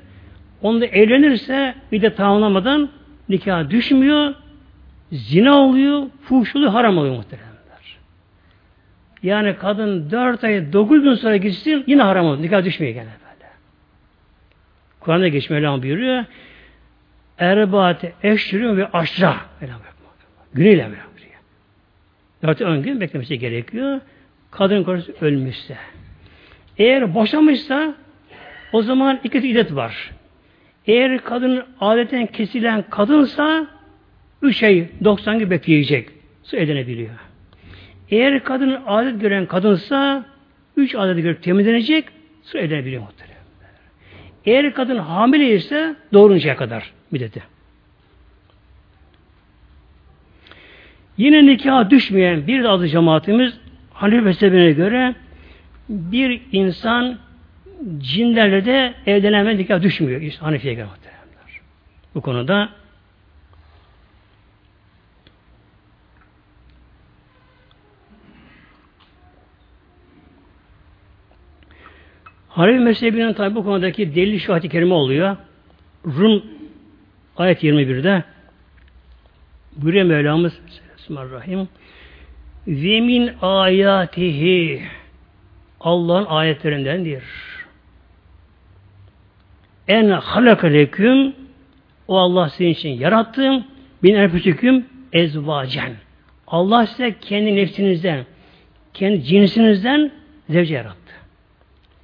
Onda evlenirse bir de tamamlamadan nikah düşmüyor. Zina oluyor, fuhuş haram oluyor muhteremler. Yani kadın dört ay, dokuz gün sonra gitsin yine haram oluyor. Nikah düşmüyor gene böyle. Kur'an'da geçmiyor Mevlam buyuruyor. Erbaate eşürün ve aşra. Günüyle Mevlam buyuruyor. Dört ön gün beklemesi gerekiyor. Kadın korusu ölmüşse. Eğer boşamışsa o zaman iki idet var. Eğer kadın adetten kesilen kadınsa üç ay 90 gün bekleyecek. Su edinebiliyor. Eğer kadın adet gören kadınsa üç adet görüp temizlenecek su edinebiliyor muhtemelen. Eğer kadın hamile ise doğuruncaya kadar müddeti. Yine nikaha düşmeyen bir adı cemaatimiz Hanefi mezhebine göre bir insan cinlerle de evlenme nikah düşmüyor. İşte Hanefi'ye göre muhtemelenler. Bu konuda Hanefi mezhebinin tabi bu konudaki delil şu ayet kerime oluyor. Rum ayet 21'de buyuruyor Mevlamız Bismillahirrahmanirrahim ve min ayatihi Allah'ın ayetlerindendir. En halakaleyküm o Allah sizin için yarattım. Bin enfüsüküm ezvacen. Allah size kendi nefsinizden, kendi cinsinizden zevce yarattı.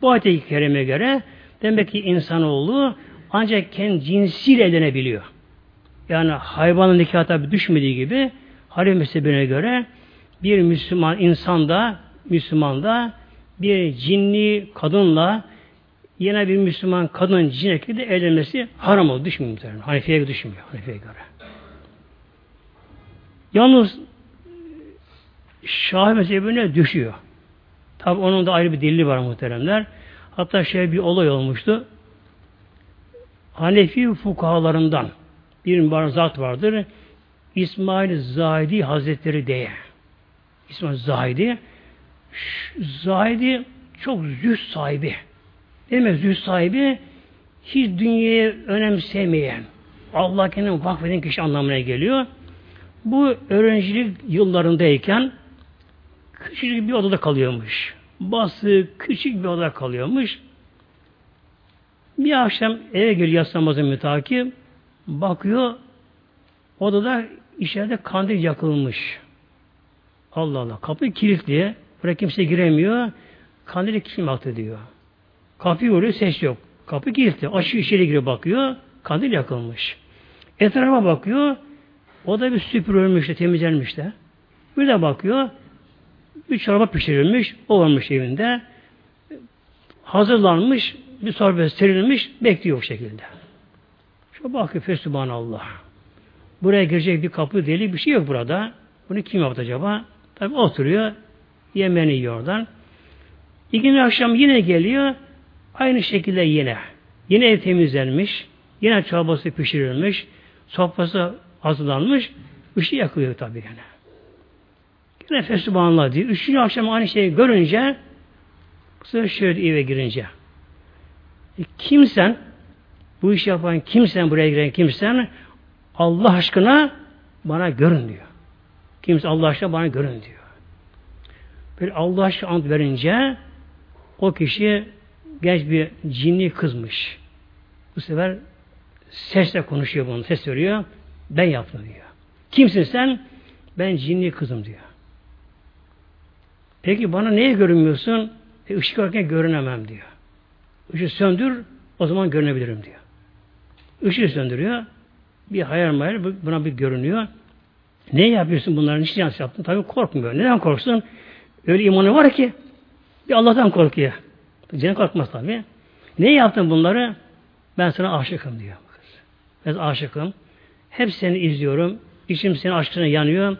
Bu ayet-i kerime göre demek ki insanoğlu ancak kendi cinsiyle evlenebiliyor. Yani hayvanın nikahı tabi düşmediği gibi Halil mezhebine göre bir Müslüman insan da Müslüman da bir cinli kadınla yine bir Müslüman kadın cin erkekle evlenmesi haram oldu. Düşmüyor muhtemelen. Hanefi'ye düşmüyor. Hanefi'ye göre. Yalnız Şahi mezhebine düşüyor. Tabi onun da ayrı bir delili var muhteremler. Hatta şey bir olay olmuştu. Hanefi fukahalarından bir mübarek zat vardır. İsmail Zahidi Hazretleri diye. İsmail Zahidi Zahidi çok zühd sahibi. Ne demek zühd sahibi? Hiç dünyayı önemsemeyen, Allah kendine vakfeden kişi anlamına geliyor. Bu öğrencilik yıllarındayken küçük bir odada kalıyormuş. Bası küçük bir odada kalıyormuş. Bir akşam eve geliyor yaslanmazı mütakip. Bakıyor odada içeride kandil yakılmış. Allah Allah. Kapı kilitli. Buraya kimse giremiyor. Kandili kim baktı diyor. Kapıyı vuruyor ses yok. Kapı kilitli. Açıyor içeri giriyor bakıyor. Kandil yakılmış. Etrafa bakıyor. O da bir süpürülmüş de temizlenmiş de. Bir de bakıyor. Bir çorba pişirilmiş. O varmış evinde. Hazırlanmış. Bir sorbet serilmiş. Bekliyor o şekilde. Şu bakıyor Fesubhanallah. Buraya girecek bir kapı deli bir şey yok burada. Bunu kim yaptı acaba? Tabi oturuyor. Yemeğini yiyor oradan. İkinci akşam yine geliyor. Aynı şekilde yine. Yine ev temizlenmiş. Yine çorbası pişirilmiş. Sofrası hazırlanmış. Işığı yakılıyor tabi yani. İki nefes subhanallah diyor. Üçüncü akşam aynı şeyi görünce sefer şöyle eve girince. E, kimsen bu işi yapan kimsen buraya giren kimsen Allah aşkına bana görün diyor. Kimse Allah aşkına bana görün diyor. Bir Allah aşkına ant verince o kişi genç bir cinli kızmış. Bu sefer sesle konuşuyor bunu. Ses veriyor. Ben yaptım diyor. Kimsin sen? Ben cinli kızım diyor. Peki bana neye görünmüyorsun? E, ışık varken görünemem diyor. Işığı söndür, o zaman görünebilirim diyor. Işığı söndürüyor. Bir hayal mayal buna bir görünüyor. Ne yapıyorsun bunların? Niçin yaptın? Tabii korkmuyor. Neden korksun? Öyle imanı var ki bir Allah'tan korkuyor. Cennet korkmaz tabii. Ne yaptın bunları? Ben sana aşıkım diyor. Ben aşıkım. Hep seni izliyorum. İçim senin aşkına yanıyor.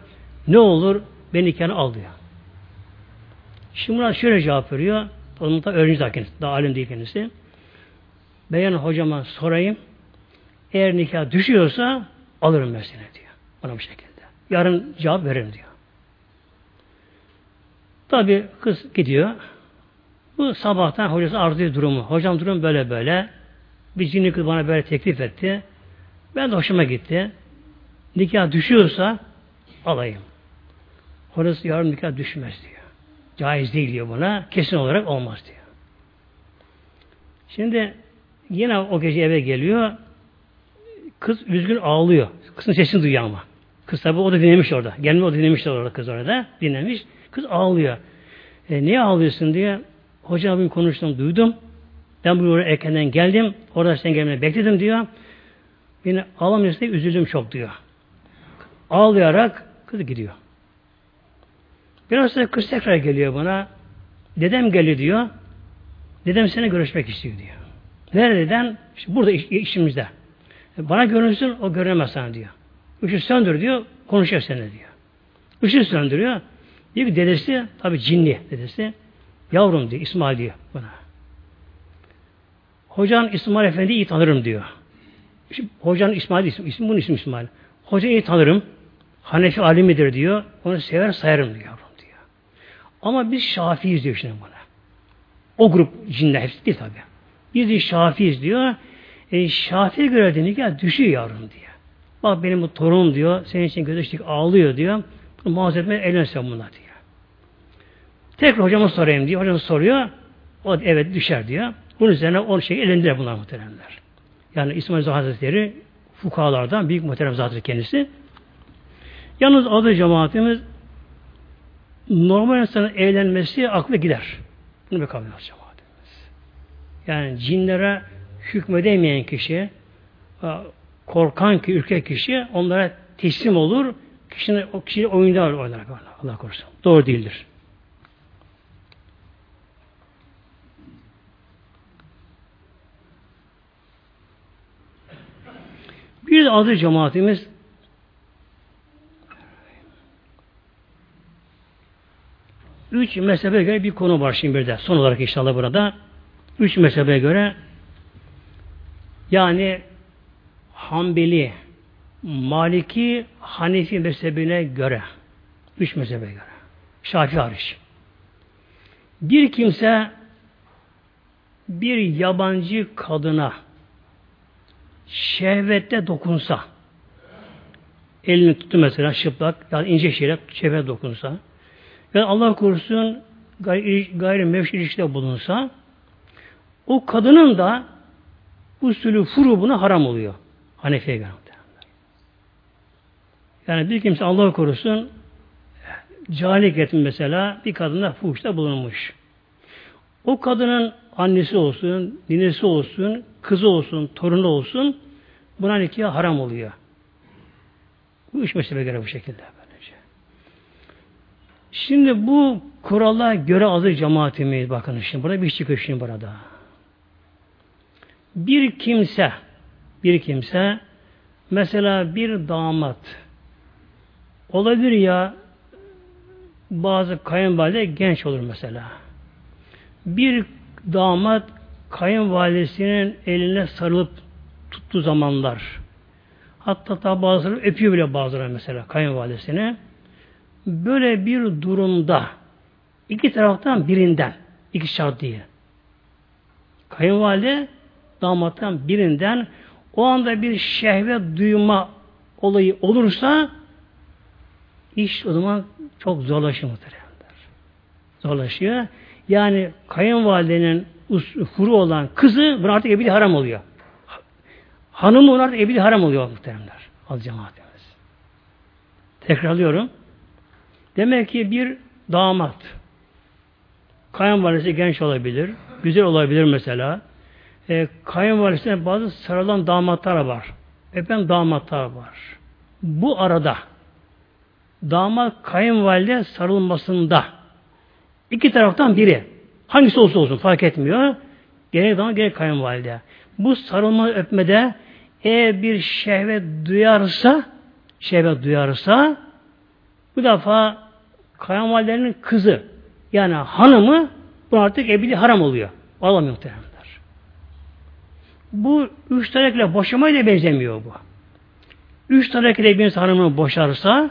Ne olur beni kendine al diyor. Şimdi buna şöyle cevap veriyor. Onun da öğrenci daha kendisi. Daha alim değil kendisi. Beyan hocama sorayım. Eğer nikah düşüyorsa alırım ben seni diyor. Bana bu şekilde. Yarın cevap veririm diyor. Tabi kız gidiyor. Bu sabahtan hocası arz ediyor durumu. Hocam durum böyle böyle. Bir cinli kız bana böyle teklif etti. Ben de hoşuma gitti. Nikah düşüyorsa alayım. Hocası yarın nikah düşmez diyor. Caiz değil diyor buna. Kesin olarak olmaz diyor. Şimdi yine o gece eve geliyor. Kız üzgün ağlıyor. Kızın sesini duyuyor ama. Kız tabi o da dinlemiş orada. Gelme o dinlemiş orada kız orada. Dinlemiş. Kız ağlıyor. E, niye ağlıyorsun diye. Hoca abim konuştum duydum. Ben buraya erkenden geldim. Orada sen gelmeni bekledim diyor. Beni ağlamıyorsa diye üzüldüm çok diyor. Ağlayarak kız gidiyor. Biraz sonra kız tekrar geliyor bana. Dedem geliyor diyor. Dedem seni görüşmek istiyor diyor. Nereden? İşte burada iş, işimizde. Bana görünsün o göremez sana diyor. Işığı söndür diyor. Konuşacak seninle diyor. Işığı söndürüyor. Diyor ki dedesi tabi cinli dedesi. Yavrum diyor İsmail diyor bana. Hocan İsmail Efendi iyi tanırım diyor. Hocanın İsmail ismi, ismi bunun ismi İsmail. Hoca iyi tanırım. Hanefi alimidir diyor. Onu sever sayarım diyor yavrum diyor. Ama biz Şafiiz diyor şimdi bana. O grup cinler hepsi değil tabi. Biz de Şafiiz diyor. E, Şafi'ye göre de nikah düşüyor yavrum diyor. Bak benim bu torunum diyor. Senin için gözü ağlıyor diyor. Bunu muaz etmeye eğlensen buna diyor. Tekrar hocama sorayım diyor. Hocam soruyor. O evet düşer diyor. Bunun üzerine o şey elendiler bunlar muhteremler. Yani İsmail Hazretleri fukalardan büyük muhterem zaten kendisi. Yalnız adı cemaatimiz normal insanın eğlenmesi aklı gider. Bunu bir kabul cemaatimiz. Yani cinlere hükmedemeyen kişi, korkan ki ürkek kişi onlara teslim olur. Kişinin o kişiyi oyunda oynar Allah korusun. Doğru değildir. Bir de adı cemaatimiz üç mezhebe göre bir konu var şimdi bir de. Son olarak inşallah burada. Üç mezhebe göre yani Hanbeli, Maliki, Hanefi mezhebine göre üç mezhebe göre. Şafi hariç. Bir kimse bir yabancı kadına şehvette dokunsa elini tuttu mesela şıplak yani ince şeyler şehvet dokunsa ve Allah korusun gayri, gayri mevşi ilişkide bulunsa o kadının da usulü furu buna haram oluyor. Hanefi'ye göre. Yani bir kimse Allah korusun cahillik etmiş mesela bir kadına fuhuşta bulunmuş. O kadının annesi olsun, ninesi olsun, kızı olsun, torunu olsun buna nikah haram oluyor. Bu üç mesele göre bu şekilde böylece. Şimdi bu kurala göre adı cemaatimiz bakın şimdi burada bir çıkıyor şimdi burada. Bir kimse bir kimse mesela bir damat olabilir ya bazı kayınvalide genç olur mesela. Bir damat kayınvalidesinin eline sarılıp tuttuğu zamanlar hatta da bazıları öpüyor bile bazıları mesela kayınvalidesine böyle bir durumda iki taraftan birinden iki şart değil. Kayınvalide damattan birinden o anda bir şehvet duyma olayı olursa iş o zaman çok zorlaşıyor muhteremler. Zorlaşıyor. Yani kayınvalidenin furu olan kızı buna artık ebedi haram oluyor. Hanımı ona artık ebedi haram oluyor muhteremler. Az cemaatimiz. Tekrarlıyorum. Demek ki bir damat kayınvalidesi genç olabilir, güzel olabilir mesela. E, kayınvalidesine bazı sarılan damatlar var. Efendim damatlar var. Bu arada damat kayınvalide sarılmasında iki taraftan biri hangisi olsa olsun fark etmiyor. Gerek damat gerek kayınvalide. Bu sarılma öpmede eğer bir şehvet duyarsa şehvet duyarsa bu defa kayınvalidenin kızı yani hanımı bu artık ebedi haram oluyor. Alamıyor muhteremler. Bu üç tarekle boşamaya da benzemiyor bu. Üç tarekle bir hanımını boşarsa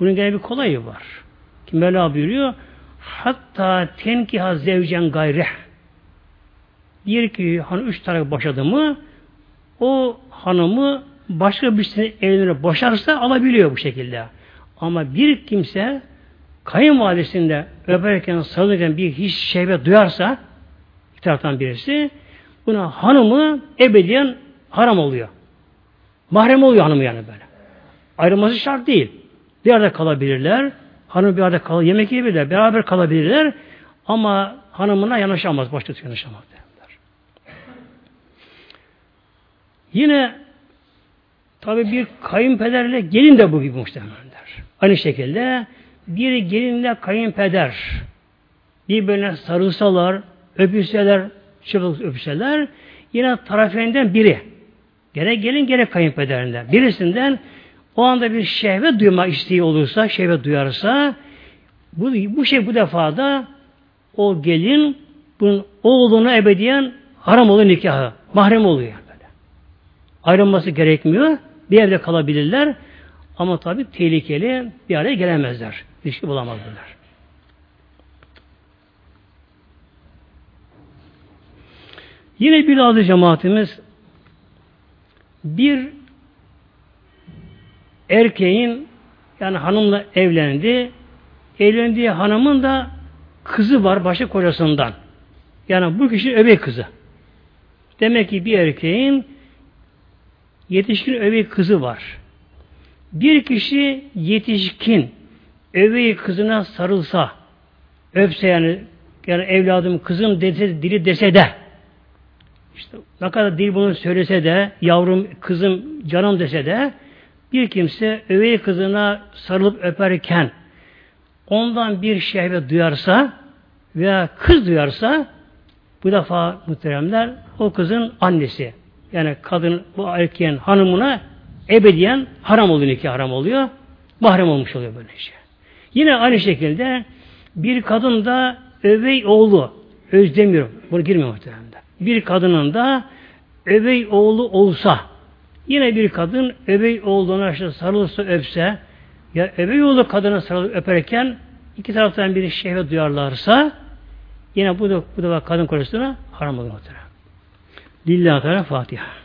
bunun gene bir kolayı var. Kim Mevla buyuruyor hatta tenkiha zevcen gayreh diyor ki hanım üç taraf boşadı mı o hanımı başka birisinin evine boşarsa alabiliyor bu şekilde. Ama bir kimse kayınvalidesinde öperken sarılırken bir hiç şehvet duyarsa bir taraftan birisi buna hanımı ebediyen haram oluyor. Mahrem oluyor hanımı yani böyle. Ayrılması şart değil. Bir arada kalabilirler. Hanım bir arada kal yemek yiyebilirler. Beraber kalabilirler. Ama hanımına yanaşamaz. Başta yanaşamaz derler. Yine tabi bir kayınpederle gelin de bu gibi muhtemelenler. Aynı şekilde bir gelinle kayınpeder birbirine sarılsalar, öpüşseler, çıplak öpüşseler yine tarafından biri gerek gelin gerek kayınpederinden birisinden o anda bir şehvet duyma isteği olursa, şehvet duyarsa bu, bu şey bu defa da o gelin bunun oğluna ebediyen haram olur nikahı. Mahrem oluyor böyle. Ayrılması gerekmiyor. Bir evde kalabilirler. Ama tabi tehlikeli bir araya gelemezler. İlişki bulamazlar. Yine bir adı cemaatimiz bir erkeğin yani hanımla evlendi. Evlendiği hanımın da kızı var başka kocasından. Yani bu kişi öbek kızı. Demek ki bir erkeğin yetişkin öbek kızı var. Bir kişi yetişkin öveyi kızına sarılsa, öpse yani, yani evladım kızım dese, dili dese de işte ne kadar dil bunu söylese de yavrum kızım canım dese de bir kimse övey kızına sarılıp öperken ondan bir şehvet duyarsa veya kız duyarsa bu defa muhteremler o kızın annesi. Yani kadın bu erkeğin hanımına ebediyen haram oluyor nikah haram oluyor. Mahrem olmuş oluyor böyle şey. Yine aynı şekilde bir kadın da övey oğlu özdemiyorum. Bunu girmiyor muhteremler. Bir kadının da övey oğlu olsa Yine bir kadın ebey olduğuna işte sarılırsa öpse ya ebey oğlu kadına sarılıp öperken iki taraftan bir şehvet duyarlarsa yine bu da, bu da kadın kocasına haram olur. Lillahi Teala Fatiha.